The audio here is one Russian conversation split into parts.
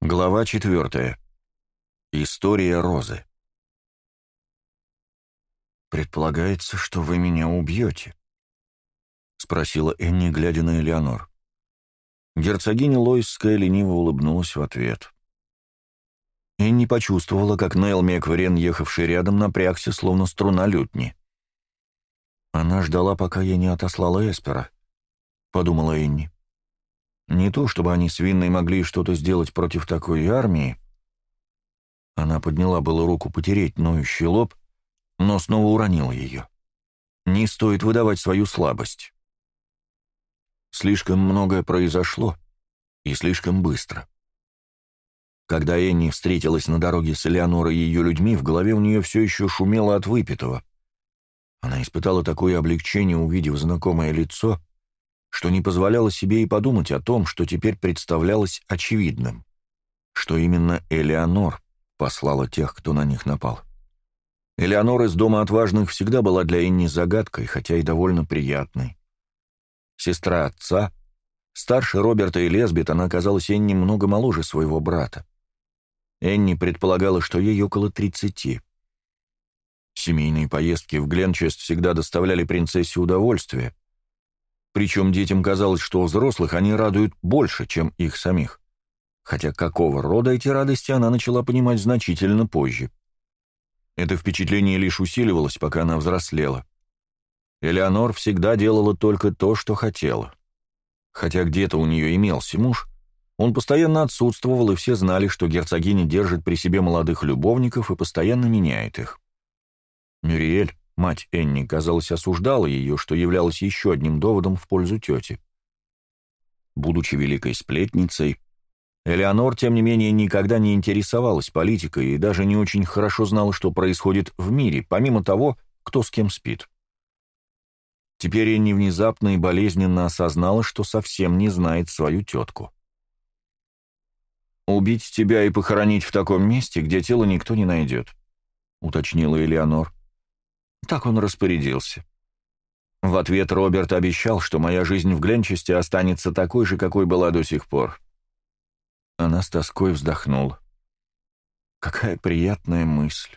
Глава четвертая. История Розы. «Предполагается, что вы меня убьете», — спросила Энни, глядя на Элеонор. Герцогиня Лойская лениво улыбнулась в ответ. Энни почувствовала, как Нейл Мекварен, ехавший рядом, напрягся, словно струна лютни. Она ждала, пока я не отослала Эспера, — подумала Энни. Не то, чтобы они с Винной могли что-то сделать против такой армии. Она подняла было руку потереть ноющий лоб, но снова уронила ее. Не стоит выдавать свою слабость. Слишком многое произошло, и слишком быстро. Когда Энни встретилась на дороге с Элеонорой и ее людьми, в голове у нее все еще шумело от выпитого. Она испытала такое облегчение, увидев знакомое лицо, что не позволяло себе и подумать о том, что теперь представлялось очевидным, что именно Элеонор послала тех, кто на них напал. Элеонор из Дома Отважных всегда была для Энни загадкой, хотя и довольно приятной. Сестра отца, старше Роберта и Лесбит, она казалась Энни много моложе своего брата. Энни предполагала, что ей около 30. Семейные поездки в Гленчест всегда доставляли принцессе удовольствие — причем детям казалось, что взрослых они радуют больше, чем их самих. Хотя какого рода эти радости она начала понимать значительно позже. Это впечатление лишь усиливалось, пока она взрослела. Элеонор всегда делала только то, что хотела. Хотя где-то у нее имелся муж, он постоянно отсутствовал, и все знали, что герцогиня держит при себе молодых любовников и постоянно меняет их. Мюриэль, Мать Энни, казалось, осуждала ее, что являлось еще одним доводом в пользу тети. Будучи великой сплетницей, Элеонор, тем не менее, никогда не интересовалась политикой и даже не очень хорошо знала, что происходит в мире, помимо того, кто с кем спит. Теперь Энни внезапно и болезненно осознала, что совсем не знает свою тетку. «Убить тебя и похоронить в таком месте, где тело никто не найдет», — уточнила Элеонор. Так он распорядился. В ответ Роберт обещал, что моя жизнь в Гленчесте останется такой же, какой была до сих пор. Она с тоской вздохнула. Какая приятная мысль.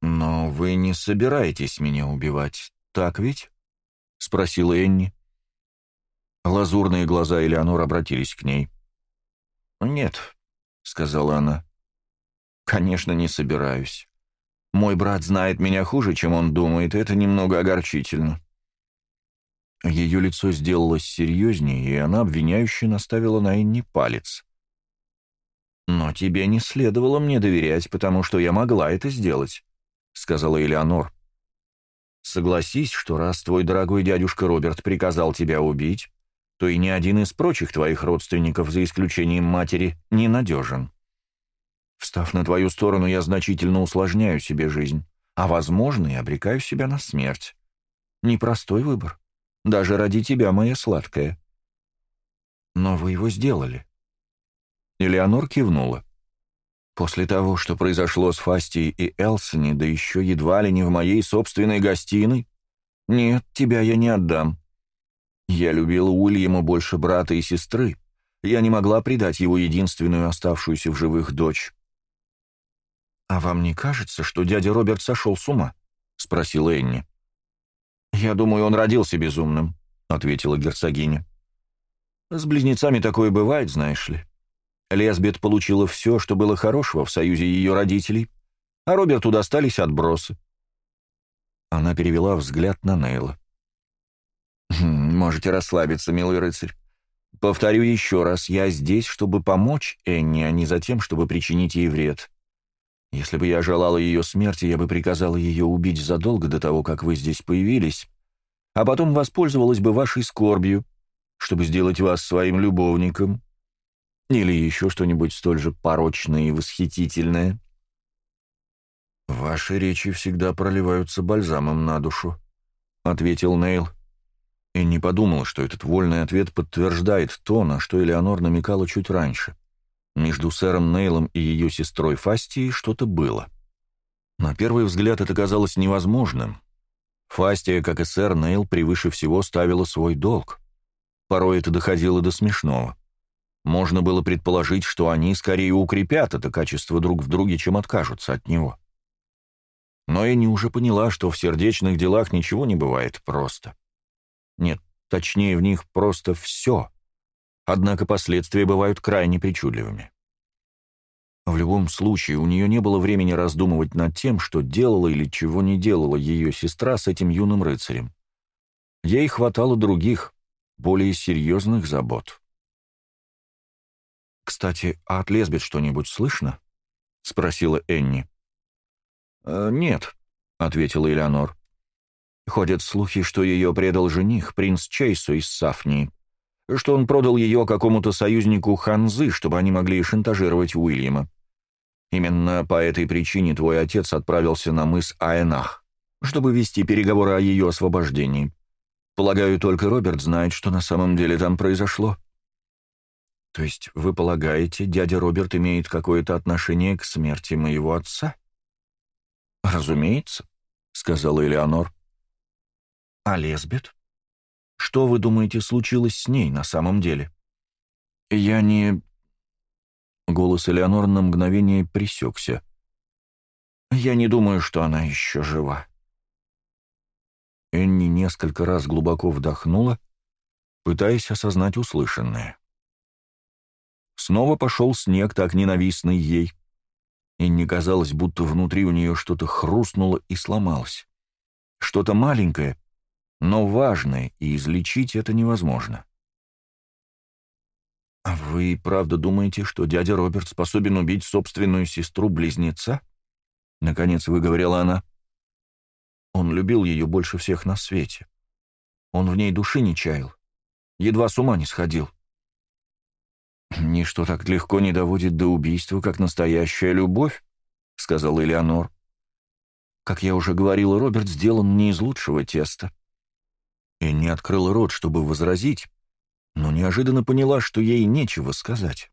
«Но вы не собираетесь меня убивать, так ведь?» — спросила Энни. Лазурные глаза Элеонор обратились к ней. «Нет», — сказала она. «Конечно, не собираюсь. Мой брат знает меня хуже, чем он думает, и это немного огорчительно». Ее лицо сделалось серьезнее, и она обвиняюще наставила на Энни палец. «Но тебе не следовало мне доверять, потому что я могла это сделать», — сказала Элеонор. «Согласись, что раз твой дорогой дядюшка Роберт приказал тебя убить, то и ни один из прочих твоих родственников, за исключением матери, ненадежен. Встав на твою сторону, я значительно усложняю себе жизнь, а, возможно, и обрекаю себя на смерть. Непростой выбор. Даже ради тебя, моя сладкая. Но вы его сделали. Элеонор кивнула. После того, что произошло с Фастией и Элсони, да еще едва ли не в моей собственной гостиной, нет, тебя я не отдам. Я любила Уильяма больше брата и сестры. Я не могла предать его единственную оставшуюся в живых дочь. «А вам не кажется, что дядя Роберт сошел с ума?» — спросила Энни. «Я думаю, он родился безумным», — ответила герцогиня. «С близнецами такое бывает, знаешь ли. Лесбет получила все, что было хорошего в союзе ее родителей, а Роберту достались отбросы». Она перевела взгляд на Нейла. «Хм, «Можете расслабиться, милый рыцарь. Повторю еще раз, я здесь, чтобы помочь Энни, а не за тем, чтобы причинить ей вред. Если бы я желал ее смерти, я бы приказал ее убить задолго до того, как вы здесь появились, а потом воспользовалась бы вашей скорбью, чтобы сделать вас своим любовником. Или еще что-нибудь столь же порочное и восхитительное. «Ваши речи всегда проливаются бальзамом на душу», — ответил Нейл. И не подумал, что этот вольный ответ подтверждает то, на что Элеонор намекала чуть раньше. Между сэром Нейлом и ее сестрой Фастией что-то было. На первый взгляд это казалось невозможным. Фастия, как и сэр Нейл, превыше всего ставила свой долг. Порой это доходило до смешного. Можно было предположить, что они скорее укрепят это качество друг в друге, чем откажутся от него. Но Энни уже поняла, что в сердечных делах ничего не бывает просто. Нет, точнее, в них просто все — Однако последствия бывают крайне причудливыми. В любом случае, у нее не было времени раздумывать над тем, что делала или чего не делала ее сестра с этим юным рыцарем. Ей хватало других, более серьезных забот. «Кстати, а от лесбит что-нибудь слышно?» — спросила Энни. «Э, «Нет», — ответила Элеонор. «Ходят слухи, что ее предал жених, принц Чейсу из Сафнии что он продал ее какому-то союзнику Ханзы, чтобы они могли шантажировать Уильяма. Именно по этой причине твой отец отправился на мыс Аэнах, чтобы вести переговоры о ее освобождении. Полагаю, только Роберт знает, что на самом деле там произошло. То есть вы полагаете, дядя Роберт имеет какое-то отношение к смерти моего отца? Разумеется, сказала Элеонор. А Лесбет? Что, вы думаете, случилось с ней на самом деле? Я не... Голос Элеонор на мгновение присекся. Я не думаю, что она еще жива. Энни несколько раз глубоко вдохнула, пытаясь осознать услышанное. Снова пошел снег, так ненавистный ей. Энни казалось, будто внутри у нее что-то хрустнуло и сломалось. Что-то маленькое, но важное, и излечить это невозможно. А вы правда думаете, что дядя Роберт способен убить собственную сестру-близнеца?» — наконец выговорила она. Он любил ее больше всех на свете. Он в ней души не чаял, едва с ума не сходил. «Ничто так легко не доводит до убийства, как настоящая любовь», — сказал Элеонор. «Как я уже говорила, Роберт сделан не из лучшего теста и не открыла рот, чтобы возразить, но неожиданно поняла, что ей нечего сказать.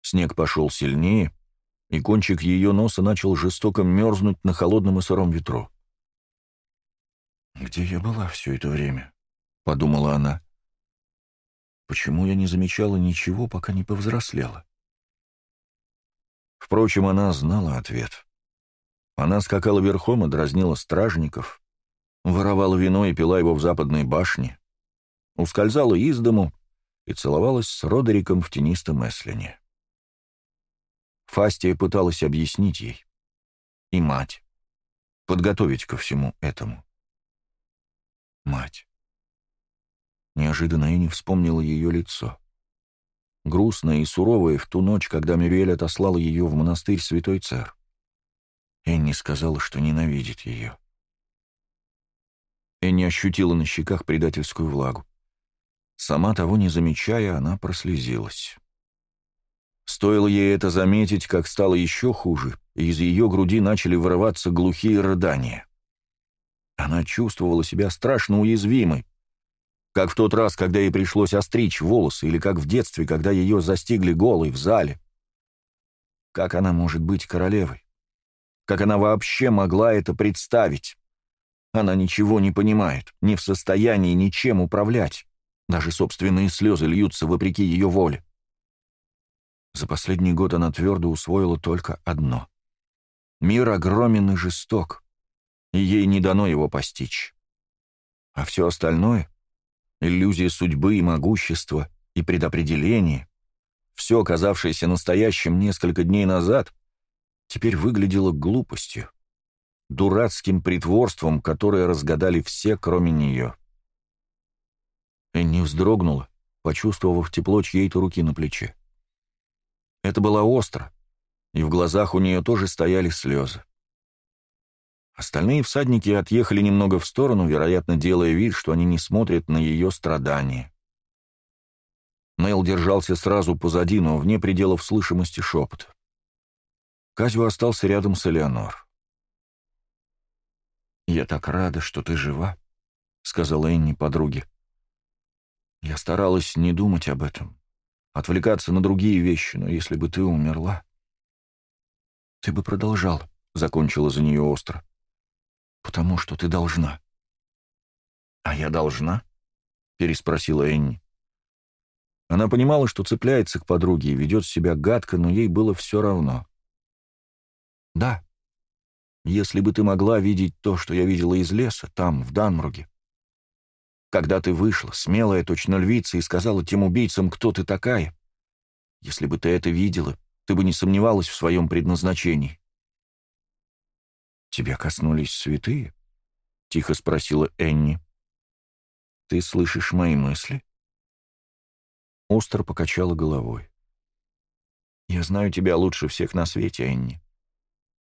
Снег пошел сильнее, и кончик ее носа начал жестоко мерзнуть на холодном и сыром ветру. «Где я была все это время?» — подумала она. «Почему я не замечала ничего, пока не повзрослела?» Впрочем, она знала ответ. Она скакала верхом и дразнила стражников, воровала вино и пила его в западной башне, ускользала из дому и целовалась с Родериком в тенистом Эслине. Фастия пыталась объяснить ей, и мать, подготовить ко всему этому. Мать. Неожиданно Энни вспомнила ее лицо. Грустное и суровое в ту ночь, когда Мюриэль отослала ее в монастырь Святой Цер. Энни сказала, что ненавидит ее и не ощутила на щеках предательскую влагу. Сама того не замечая, она прослезилась. Стоило ей это заметить, как стало еще хуже, и из ее груди начали вырываться глухие рыдания. Она чувствовала себя страшно уязвимой, как в тот раз, когда ей пришлось остричь волосы, или как в детстве, когда ее застигли голой в зале. Как она может быть королевой? Как она вообще могла это представить? Она ничего не понимает, не в состоянии ничем управлять. Даже собственные слезы льются вопреки ее воле. За последний год она твердо усвоила только одно. Мир огромен и жесток, и ей не дано его постичь. А все остальное — иллюзия судьбы и могущества, и предопределение — все, казавшееся настоящим несколько дней назад, теперь выглядело глупостью дурацким притворством, которое разгадали все, кроме нее. Энни вздрогнула, почувствовав тепло чьей-то руки на плече. Это было остро, и в глазах у нее тоже стояли слезы. Остальные всадники отъехали немного в сторону, вероятно, делая вид, что они не смотрят на ее страдания. Нейл держался сразу позади, но вне пределов слышимости шепота. Казю остался рядом с Элеонор. «Я так рада, что ты жива», — сказала Энни подруге. «Я старалась не думать об этом, отвлекаться на другие вещи, но если бы ты умерла...» «Ты бы продолжал», — закончила за нее остро. «Потому что ты должна». «А я должна?» — переспросила Энни. Она понимала, что цепляется к подруге и ведет себя гадко, но ей было все равно. «Да», если бы ты могла видеть то, что я видела из леса, там, в Данмруге. Когда ты вышла, смелая, точно львица, и сказала тем убийцам, кто ты такая. Если бы ты это видела, ты бы не сомневалась в своем предназначении. «Тебя коснулись святые?» — тихо спросила Энни. «Ты слышишь мои мысли?» Остро покачала головой. «Я знаю тебя лучше всех на свете, Энни.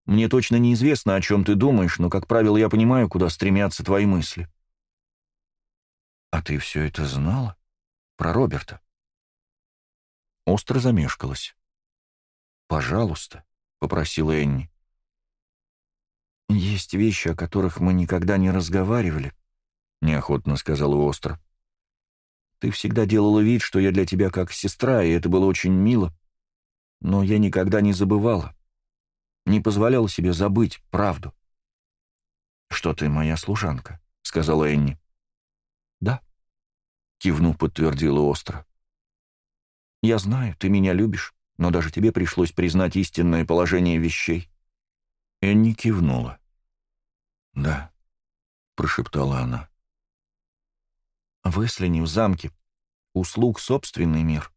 Мне точно неизвестно, о чем ты думаешь, но, как правило, я понимаю, куда стремятся твои мысли». «А ты все это знала? Про Роберта?» Остро замешкалась. «Пожалуйста», — попросила Энни. «Есть вещи, о которых мы никогда не разговаривали», — неохотно сказала Остро. «Ты всегда делала вид, что я для тебя как сестра, и это было очень мило, но я никогда не забывала не позволял себе забыть правду. «Что ты моя служанка?» — сказала Энни. «Да», — кивнув, подтвердила остро. «Я знаю, ты меня любишь, но даже тебе пришлось признать истинное положение вещей». Энни кивнула. «Да», — прошептала она. «В Эслине, в замке, услуг собственный мир.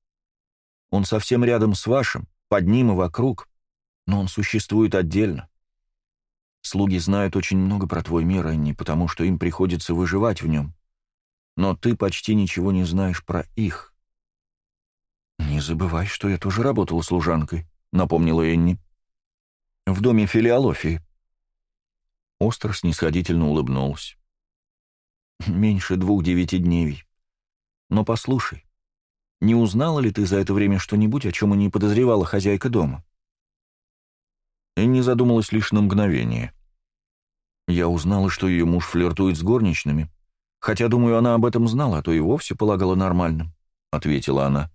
Он совсем рядом с вашим, под ним и вокруг но он существует отдельно. Слуги знают очень много про твой мир, Энни, потому, что им приходится выживать в нем. Но ты почти ничего не знаешь про их. «Не забывай, что я тоже работала служанкой», — напомнила Энни. «В доме филиалофии». Остер снисходительно улыбнулась. «Меньше двух девяти дней. Но послушай, не узнала ли ты за это время что-нибудь, о чем и не подозревала хозяйка дома?» И не задумалась лишь на мгновение. Я узнала, что ее муж флиртует с горничными, хотя, думаю, она об этом знала, а то и вовсе полагала нормальным, — ответила она.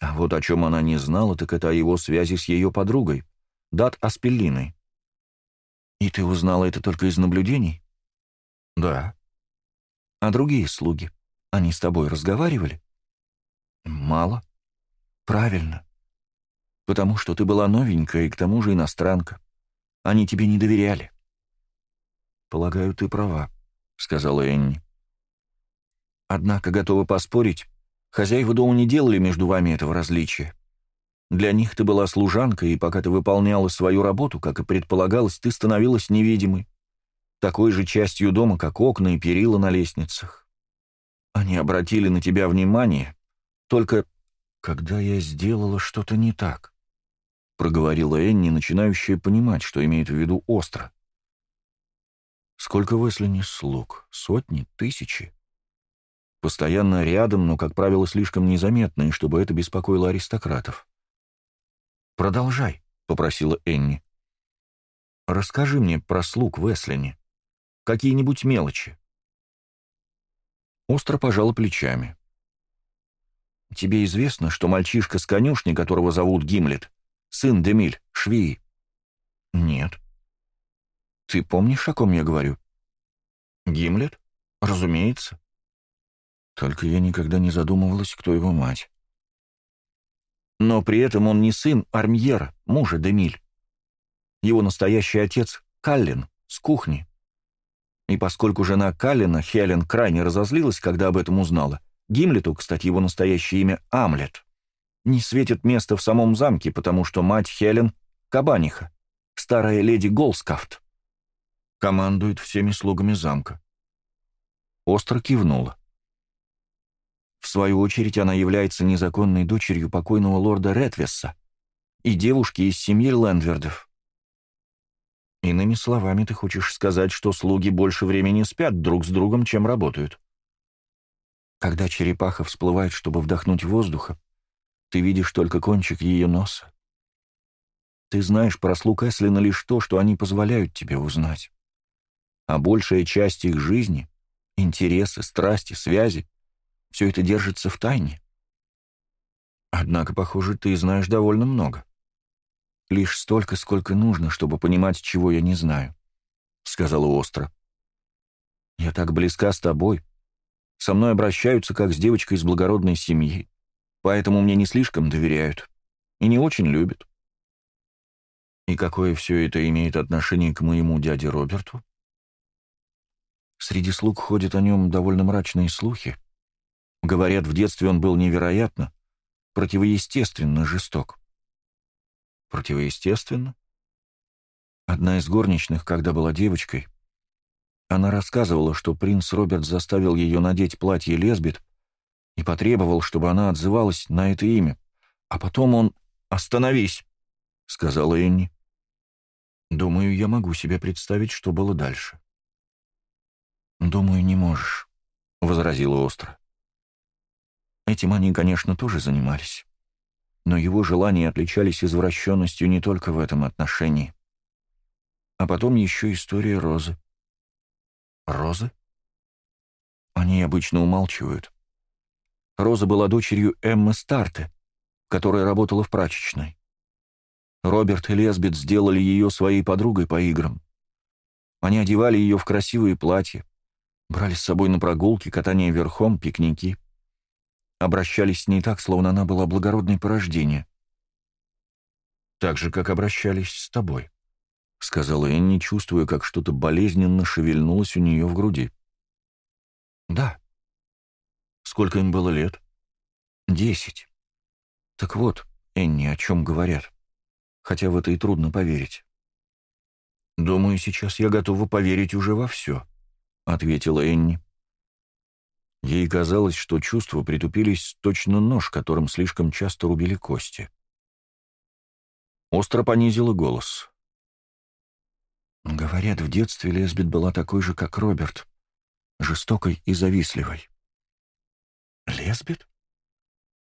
А вот о чем она не знала, так это о его связи с ее подругой, Дат Аспеллиной. И ты узнала это только из наблюдений? Да. А другие слуги, они с тобой разговаривали? Мало. Правильно потому что ты была новенькая и к тому же иностранка. Они тебе не доверяли». «Полагаю, ты права», — сказала Энни. «Однако, готова поспорить, хозяева дома не делали между вами этого различия. Для них ты была служанкой, и пока ты выполняла свою работу, как и предполагалось, ты становилась невидимой, такой же частью дома, как окна и перила на лестницах. Они обратили на тебя внимание, только когда я сделала что-то не так проговорила Энни, начинающая понимать, что имеет в виду остро. Сколько Весли не слуг? Сотни? Тысячи? Постоянно рядом, но, как правило, слишком незаметные, чтобы это беспокоило аристократов. «Продолжай», — попросила Энни. «Расскажи мне про слуг Веслини. Какие-нибудь мелочи». Остро пожала плечами. «Тебе известно, что мальчишка с конюшни, которого зовут Гимлет, сын Демиль, швеи?» «Нет». «Ты помнишь, о ком я говорю?» «Гимлет? Разумеется». Только я никогда не задумывалась, кто его мать. Но при этом он не сын Армьера, мужа Демиль. Его настоящий отец — Каллин, с кухни. И поскольку жена Каллина, Хелен, крайне разозлилась, когда об этом узнала, Гимлету, кстати, его настоящее имя — Амлет — не светит место в самом замке, потому что мать Хелен — кабаниха, старая леди Голскафт. Командует всеми слугами замка. Остро кивнула. В свою очередь она является незаконной дочерью покойного лорда Ретвесса и девушки из семьи Лендвердов. Иными словами, ты хочешь сказать, что слуги больше времени спят друг с другом, чем работают. Когда черепаха всплывает, чтобы вдохнуть воздуха, ты видишь только кончик ее носа. Ты знаешь про слуг Эслина лишь то, что они позволяют тебе узнать. А большая часть их жизни, интересы, страсти, связи — все это держится в тайне. Однако, похоже, ты знаешь довольно много. Лишь столько, сколько нужно, чтобы понимать, чего я не знаю, — сказала остро. Я так близка с тобой. Со мной обращаются, как с девочкой из благородной семьи поэтому мне не слишком доверяют и не очень любят. И какое все это имеет отношение к моему дяде Роберту? Среди слуг ходят о нем довольно мрачные слухи. Говорят, в детстве он был невероятно, противоестественно жесток. Противоестественно? Одна из горничных, когда была девочкой, она рассказывала, что принц Роберт заставил ее надеть платье лесбит, и потребовал, чтобы она отзывалась на это имя. А потом он «Остановись!» — сказала Энни. Думаю, я могу себе представить, что было дальше. «Думаю, не можешь», — возразила остро. Этим они, конечно, тоже занимались. Но его желания отличались извращенностью не только в этом отношении. А потом еще история Розы. Розы? Они обычно умалчивают. Роза была дочерью Эммы Старте, которая работала в прачечной. Роберт и Лесбит сделали ее своей подругой по играм. Они одевали ее в красивые платья, брали с собой на прогулки, катание верхом, пикники. Обращались с ней так, словно она была благородной порождения. «Так же, как обращались с тобой», — сказала Энни, чувствуя, как что-то болезненно шевельнулось у нее в груди. «Да», Сколько им было лет? Десять. Так вот, Энни, о чем говорят. Хотя в это и трудно поверить. «Думаю, сейчас я готова поверить уже во все», — ответила Энни. Ей казалось, что чувства притупились точно нож, которым слишком часто рубили кости. Остро понизила голос. «Говорят, в детстве Лесбит была такой же, как Роберт, жестокой и завистливой. Лесбит?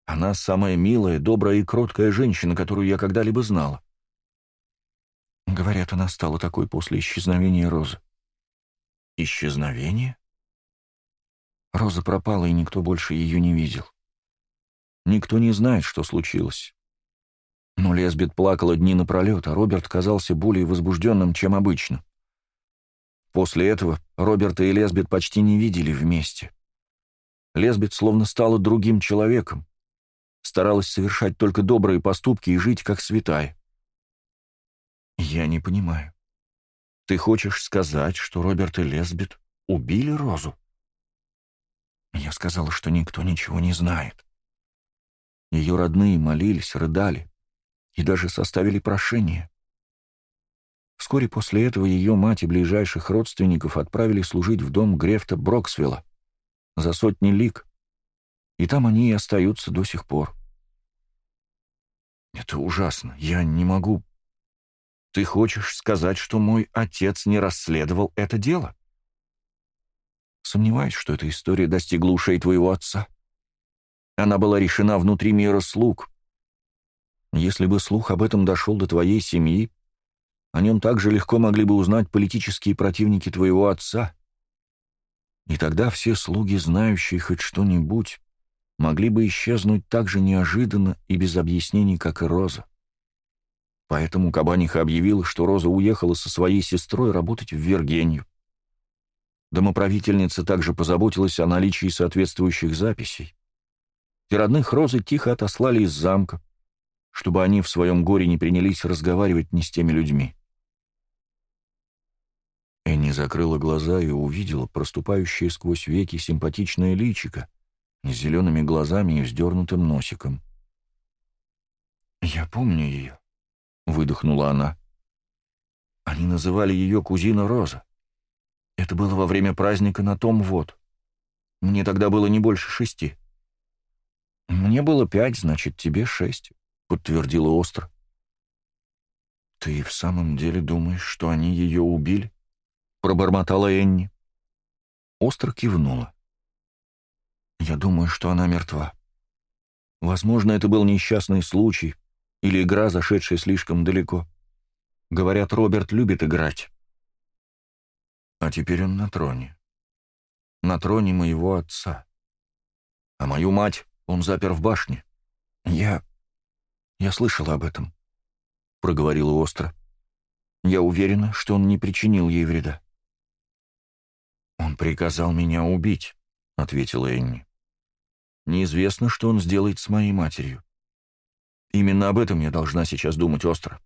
Она самая милая, добрая и кроткая женщина, которую я когда-либо знала. Говорят, она стала такой после исчезновения Розы. Исчезновение? Роза пропала, и никто больше ее не видел. Никто не знает, что случилось. Но Лесбит плакала дни напролет, а Роберт казался более возбужденным, чем обычно. После этого Роберта и Лесбит почти не видели вместе. Лесбит словно стала другим человеком, старалась совершать только добрые поступки и жить как святая. «Я не понимаю. Ты хочешь сказать, что Роберт и Лесбит убили Розу?» Я сказала, что никто ничего не знает. Ее родные молились, рыдали и даже составили прошение. Вскоре после этого ее мать и ближайших родственников отправили служить в дом Грефта Броксвилла, за сотни лик, и там они и остаются до сих пор. Это ужасно, я не могу. Ты хочешь сказать, что мой отец не расследовал это дело? Сомневаюсь, что эта история достигла ушей твоего отца. Она была решена внутри мира слуг. Если бы слух об этом дошел до твоей семьи, о нем также легко могли бы узнать политические противники твоего отца — и тогда все слуги, знающие хоть что-нибудь, могли бы исчезнуть так же неожиданно и без объяснений, как и Роза. Поэтому Кабаниха объявила, что Роза уехала со своей сестрой работать в Вергению. Домоправительница также позаботилась о наличии соответствующих записей. И родных Розы тихо отослали из замка, чтобы они в своем горе не принялись разговаривать не с теми людьми. Энни закрыла глаза и увидела проступающее сквозь веки симпатичное личико с зелеными глазами и вздернутым носиком. «Я помню ее», — выдохнула она. Они называли ее кузина Роза. Это было во время праздника на том вот. Мне тогда было не больше шести. «Мне было пять, значит, тебе шесть», — подтвердила Остро. «Ты в самом деле думаешь, что они ее убили?» — пробормотала Энни. Остро кивнула. «Я думаю, что она мертва. Возможно, это был несчастный случай или игра, зашедшая слишком далеко. Говорят, Роберт любит играть. А теперь он на троне. На троне моего отца. А мою мать он запер в башне. Я... я слышала об этом», — проговорила остро. «Я уверена, что он не причинил ей вреда» приказал меня убить», — ответила Энни. «Неизвестно, что он сделает с моей матерью. Именно об этом я должна сейчас думать остро.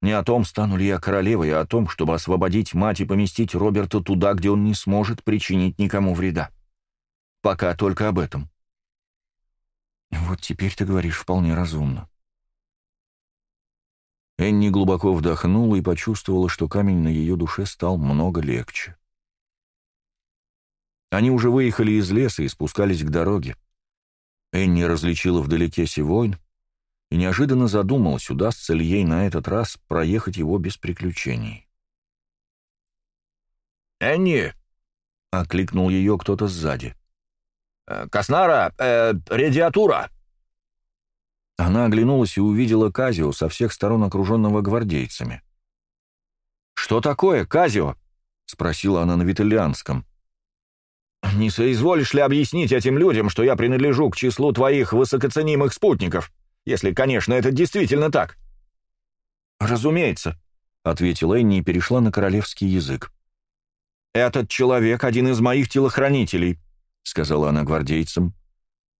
Не о том, стану ли я королевой, а о том, чтобы освободить мать и поместить Роберта туда, где он не сможет причинить никому вреда. Пока только об этом». «Вот теперь ты говоришь вполне разумно», Энни глубоко вдохнула и почувствовала, что камень на ее душе стал много легче. Они уже выехали из леса и спускались к дороге. Энни различила вдалеке Сивойн и неожиданно задумалась, удастся ли ей на этот раз проехать его без приключений. «Энни!» — окликнул ее кто-то сзади. «Э, «Коснара! Э, радиатура!» Она оглянулась и увидела Казио со всех сторон окруженного гвардейцами. «Что такое, Казио?» — спросила она на витальянском. «Не соизволишь ли объяснить этим людям, что я принадлежу к числу твоих высокоценимых спутников, если, конечно, это действительно так?» «Разумеется», — ответила Энни и перешла на королевский язык. «Этот человек — один из моих телохранителей», — сказала она гвардейцам.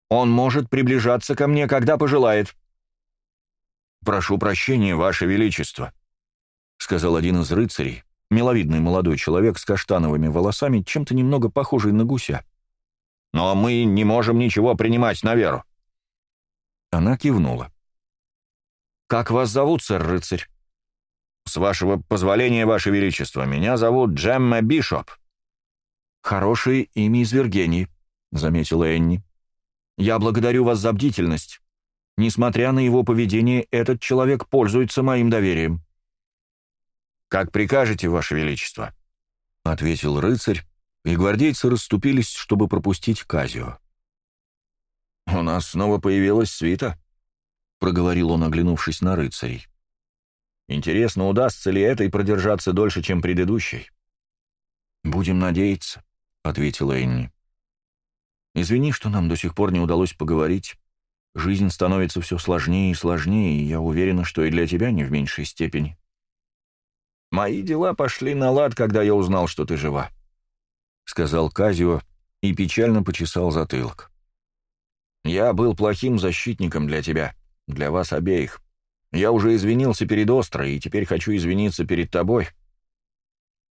«Он может приближаться ко мне, когда пожелает». «Прошу прощения, Ваше Величество», — сказал один из рыцарей, миловидный молодой человек с каштановыми волосами, чем-то немного похожий на гуся. «Но мы не можем ничего принимать на веру». Она кивнула. «Как вас зовут, сэр рыцарь?» «С вашего позволения, ваше величество, меня зовут Джемма Бишоп». «Хорошее имя из Виргении», — заметила Энни. «Я благодарю вас за бдительность. Несмотря на его поведение, этот человек пользуется моим доверием». «Как прикажете, Ваше Величество», — ответил рыцарь, и гвардейцы расступились, чтобы пропустить Казио. «У нас снова появилась свита», — проговорил он, оглянувшись на рыцарей. «Интересно, удастся ли этой продержаться дольше, чем предыдущей?» «Будем надеяться», — ответила Энни. «Извини, что нам до сих пор не удалось поговорить. Жизнь становится все сложнее и сложнее, и я уверена, что и для тебя не в меньшей степени». «Мои дела пошли на лад, когда я узнал, что ты жива», — сказал Казио и печально почесал затылок. «Я был плохим защитником для тебя, для вас обеих. Я уже извинился перед Острой, и теперь хочу извиниться перед тобой».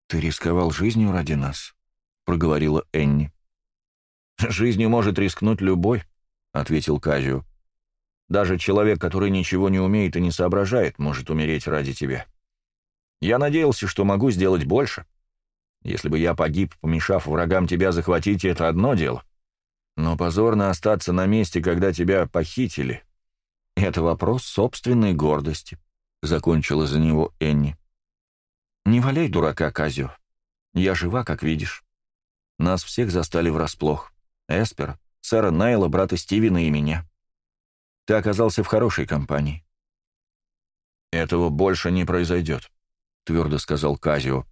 «Ты рисковал жизнью ради нас», — проговорила Энни. «Жизнью может рискнуть любой», — ответил Казио. «Даже человек, который ничего не умеет и не соображает, может умереть ради тебя». Я надеялся, что могу сделать больше. Если бы я погиб, помешав врагам тебя захватить, это одно дело. Но позорно остаться на месте, когда тебя похитили. Это вопрос собственной гордости», — закончила за него Энни. «Не валяй дурака, Казю. Я жива, как видишь. Нас всех застали врасплох. Эспер, сэра Найла, брата Стивена и меня. Ты оказался в хорошей компании». «Этого больше не произойдет», — твердо сказал Казио.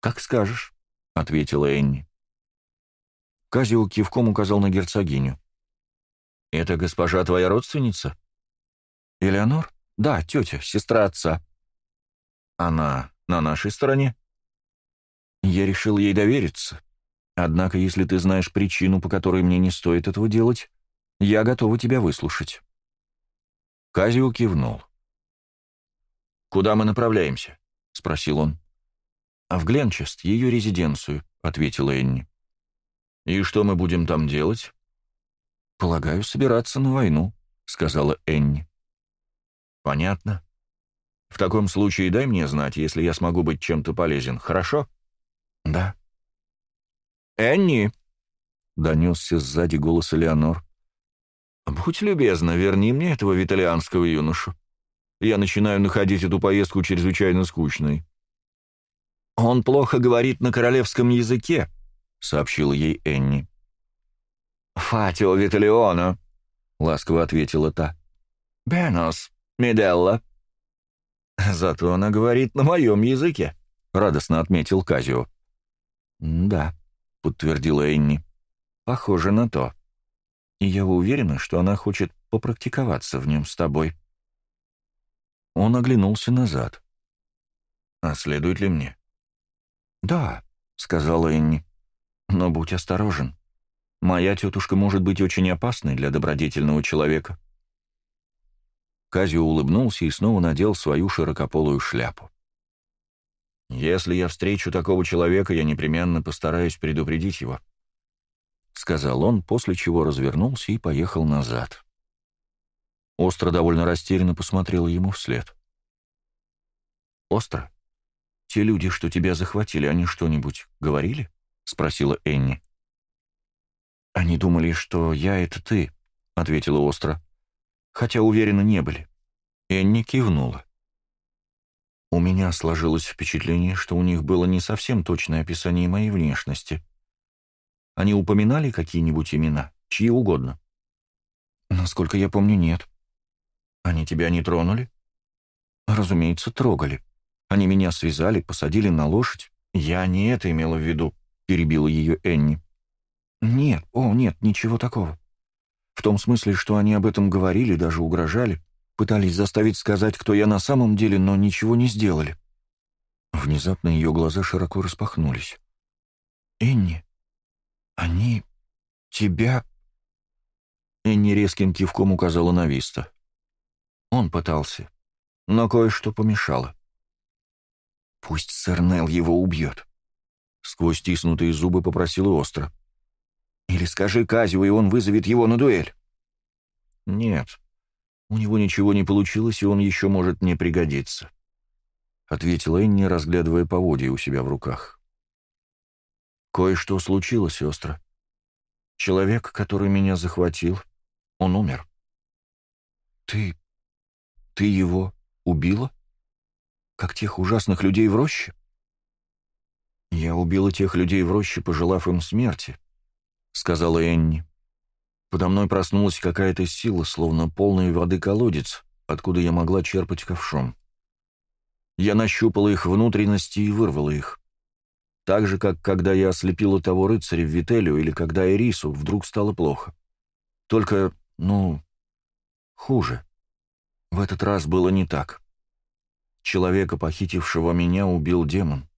«Как скажешь», — ответила Энни. Казио кивком указал на герцогиню. «Это госпожа твоя родственница?» «Элеонор? Да, тетя, сестра отца». «Она на нашей стороне?» «Я решил ей довериться. Однако, если ты знаешь причину, по которой мне не стоит этого делать, я готова тебя выслушать». Казио кивнул. «Куда мы направляемся?» — спросил он. «А в Гленчест, ее резиденцию», — ответила Энни. «И что мы будем там делать?» «Полагаю, собираться на войну», — сказала Энни. «Понятно. В таком случае дай мне знать, если я смогу быть чем-то полезен, хорошо?» «Да». «Энни!» — донесся сзади голос Элеонор. «Будь любезна, верни мне этого виталианского юношу» я начинаю находить эту поездку чрезвычайно скучной. «Он плохо говорит на королевском языке», — сообщила ей Энни. «Фатио Виталиона», — ласково ответила та. «Бенос, Миделла. «Зато она говорит на моем языке», — радостно отметил Казио. «Да», — подтвердила Энни. «Похоже на то. И я уверена, что она хочет попрактиковаться в нем с тобой». Он оглянулся назад. «А следует ли мне?» «Да», — сказала Энни. «Но будь осторожен. Моя тетушка может быть очень опасной для добродетельного человека». Казио улыбнулся и снова надел свою широкополую шляпу. «Если я встречу такого человека, я непременно постараюсь предупредить его», — сказал он, после чего развернулся и поехал назад. Остро довольно растерянно посмотрела ему вслед. «Остро? Те люди, что тебя захватили, они что-нибудь говорили?» — спросила Энни. «Они думали, что я — это ты», — ответила Остро. «Хотя уверены не были». Энни кивнула. У меня сложилось впечатление, что у них было не совсем точное описание моей внешности. Они упоминали какие-нибудь имена, чьи угодно. Насколько я помню, нет. Они тебя не тронули? Разумеется, трогали. Они меня связали, посадили на лошадь. Я не это имела в виду, перебила ее Энни. Нет, о, нет, ничего такого. В том смысле, что они об этом говорили, даже угрожали, пытались заставить сказать, кто я на самом деле, но ничего не сделали. Внезапно ее глаза широко распахнулись. «Энни, они тебя...» Энни резким кивком указала на Виста. Он пытался, но кое-что помешало. «Пусть сэр его убьет», — сквозь тиснутые зубы попросил остро. «Или скажи Казю, и он вызовет его на дуэль». «Нет, у него ничего не получилось, и он еще может мне пригодиться», — Ответил Энни, разглядывая поводья у себя в руках. «Кое-что случилось, остро. Человек, который меня захватил, он умер» ты его убила? Как тех ужасных людей в роще? Я убила тех людей в роще, пожелав им смерти, сказала Энни. Подо мной проснулась какая-то сила, словно полная воды колодец, откуда я могла черпать ковшом. Я нащупала их внутренности и вырвала их. Так же, как когда я ослепила того рыцаря в Вителю или когда Эрису вдруг стало плохо. Только, ну, хуже. В этот раз было не так. Человека, похитившего меня, убил демон.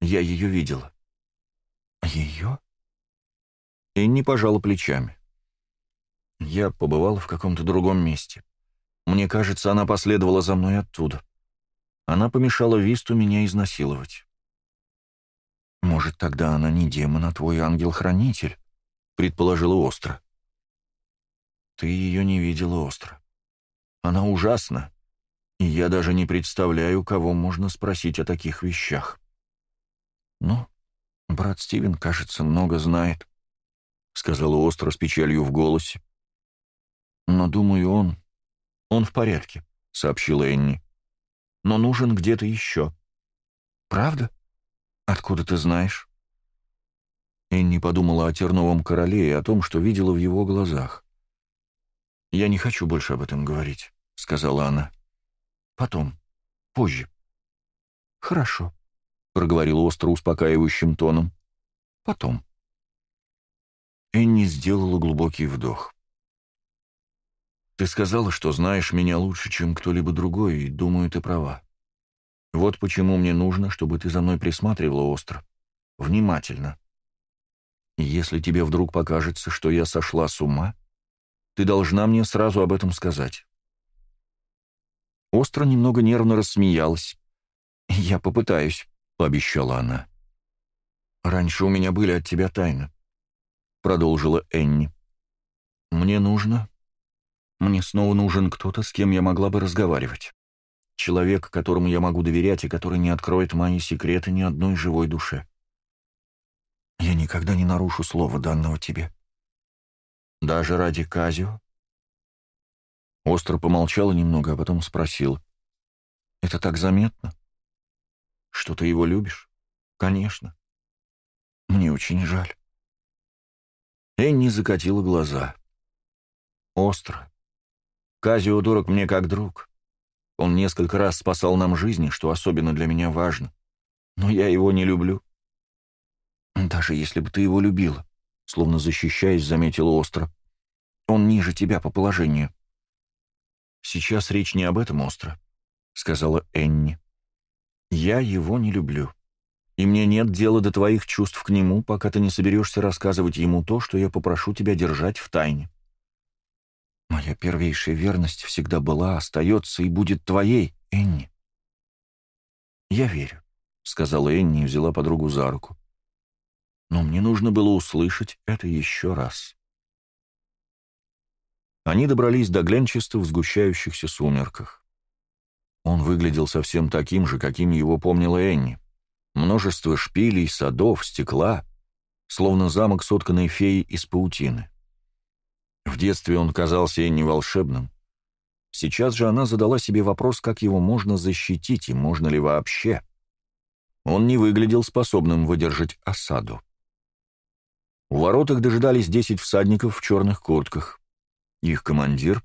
Я ее видела. Ее? И не пожала плечами. Я побывал в каком-то другом месте. Мне кажется, она последовала за мной оттуда. Она помешала Висту меня изнасиловать. «Может, тогда она не демон, а твой ангел-хранитель», — предположила Остро. «Ты ее не видела, Остро. Она ужасна, и я даже не представляю, кого можно спросить о таких вещах. Но брат Стивен, кажется, много знает, — сказала остро с печалью в голосе. Но, думаю, он... Он в порядке, — сообщила Энни. Но нужен где-то еще. Правда? Откуда ты знаешь? Энни подумала о терновом короле и о том, что видела в его глазах. «Я не хочу больше об этом говорить», — сказала она. «Потом, позже». «Хорошо», — проговорил остро успокаивающим тоном. «Потом». Энни сделала глубокий вдох. «Ты сказала, что знаешь меня лучше, чем кто-либо другой, и, думаю, ты права. Вот почему мне нужно, чтобы ты за мной присматривала остро. Внимательно. Если тебе вдруг покажется, что я сошла с ума, ты должна мне сразу об этом сказать». Остро немного нервно рассмеялась. «Я попытаюсь», — пообещала она. «Раньше у меня были от тебя тайны», — продолжила Энни. «Мне нужно. Мне снова нужен кто-то, с кем я могла бы разговаривать. Человек, которому я могу доверять и который не откроет мои секреты ни одной живой душе. Я никогда не нарушу слова данного тебе. Даже ради Казио? Остро помолчал немного, а потом спросил. Это так заметно? Что ты его любишь? Конечно. Мне очень жаль. Энни закатила глаза. Остро. Казио дорог мне как друг. Он несколько раз спасал нам жизни, что особенно для меня важно. Но я его не люблю. Даже если бы ты его любила словно защищаясь, заметил Остро. «Он ниже тебя по положению». «Сейчас речь не об этом, Остро», — сказала Энни. «Я его не люблю, и мне нет дела до твоих чувств к нему, пока ты не соберешься рассказывать ему то, что я попрошу тебя держать в тайне». «Моя первейшая верность всегда была, остается и будет твоей, Энни». «Я верю», — сказала Энни и взяла подругу за руку но мне нужно было услышать это еще раз. Они добрались до Гленчеста в сгущающихся сумерках. Он выглядел совсем таким же, каким его помнила Энни. Множество шпилей, садов, стекла, словно замок, сотканный феей из паутины. В детстве он казался Энни волшебным. Сейчас же она задала себе вопрос, как его можно защитить и можно ли вообще. Он не выглядел способным выдержать осаду. В воротах дожидались десять всадников в черных куртках. Их командир,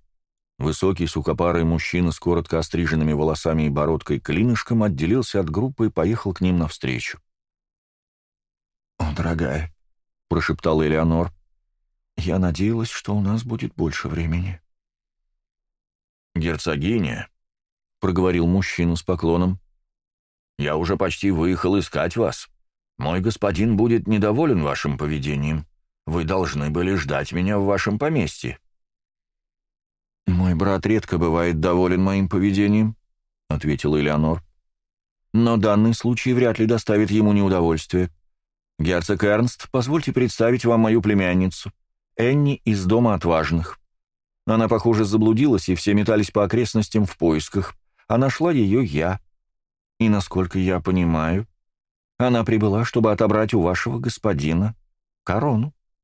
высокий сукопарый мужчина с коротко остриженными волосами и бородкой клинышком, отделился от группы и поехал к ним навстречу. «О, дорогая», — прошептала Элеонор, — «я надеялась, что у нас будет больше времени». «Герцогиня», — проговорил мужчина с поклоном, — «я уже почти выехал искать вас». «Мой господин будет недоволен вашим поведением. Вы должны были ждать меня в вашем поместье». «Мой брат редко бывает доволен моим поведением», — ответил Элеонор. «Но данный случай вряд ли доставит ему неудовольствие. Герцог Эрнст, позвольте представить вам мою племянницу, Энни из Дома Отважных. Она, похоже, заблудилась, и все метались по окрестностям в поисках, а нашла ее я. И, насколько я понимаю, она прибыла, чтобы отобрать у вашего господина корону.